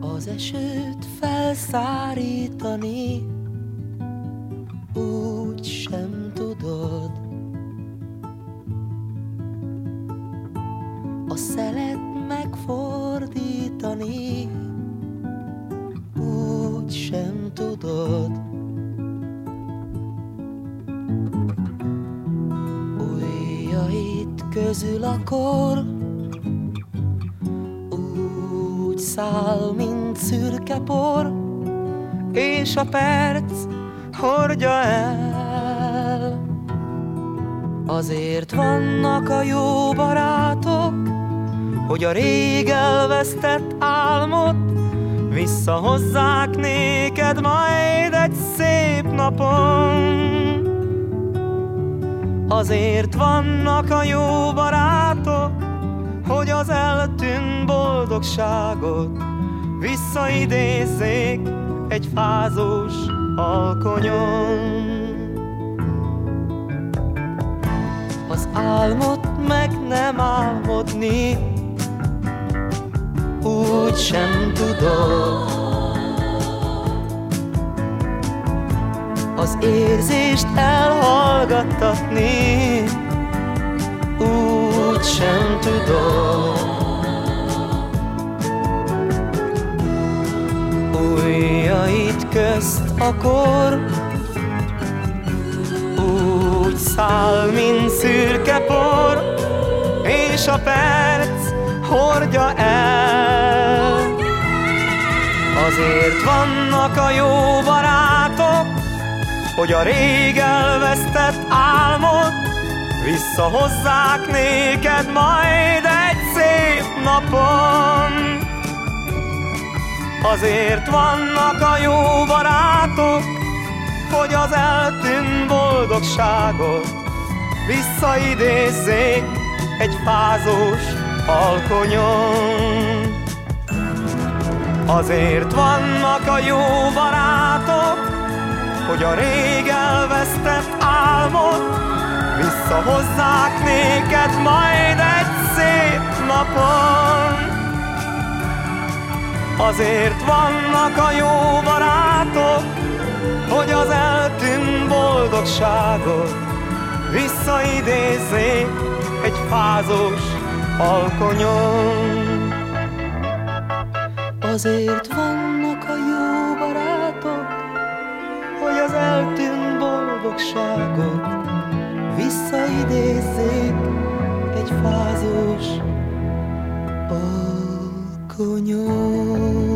Az esőt felszárítani úgy sem tudod. A szelet megfordítani úgy sem közül akkor úgy száll, mint szürke por, és a perc hordja el. Azért vannak a jó barátok, hogy a rég elvesztett álmot visszahozzák néked majd egy szép napon. Azért vannak a jó barátok, hogy az eltűnt boldogságot visszaidézzék egy fázós alkonyon. Az álmot meg nem álmodni, úgy sem tudod. Az érzést elhallgattatni, úgy sem tudod. Ujjait közt akkor úgy száll, mint szürke por, és a perc hordja el. Azért vannak a jó barátok, hogy a rég elvesztett álmot visszahozzák néked majd egy szép napon. Azért vannak a jó barátok, hogy az eltűnt boldogságot visszaidézzék egy fázós alkonyon. Azért vannak a jó barátok, hogy a rég elvesztett álmot visszahozzák néked majd egy szép napon. Azért vannak a jó barátok, hogy az eltűnt boldogságot visszaidézzék egy fázós alkonyon. Azért vannak boldogságot visszaidézzék egy fázós alkonyon.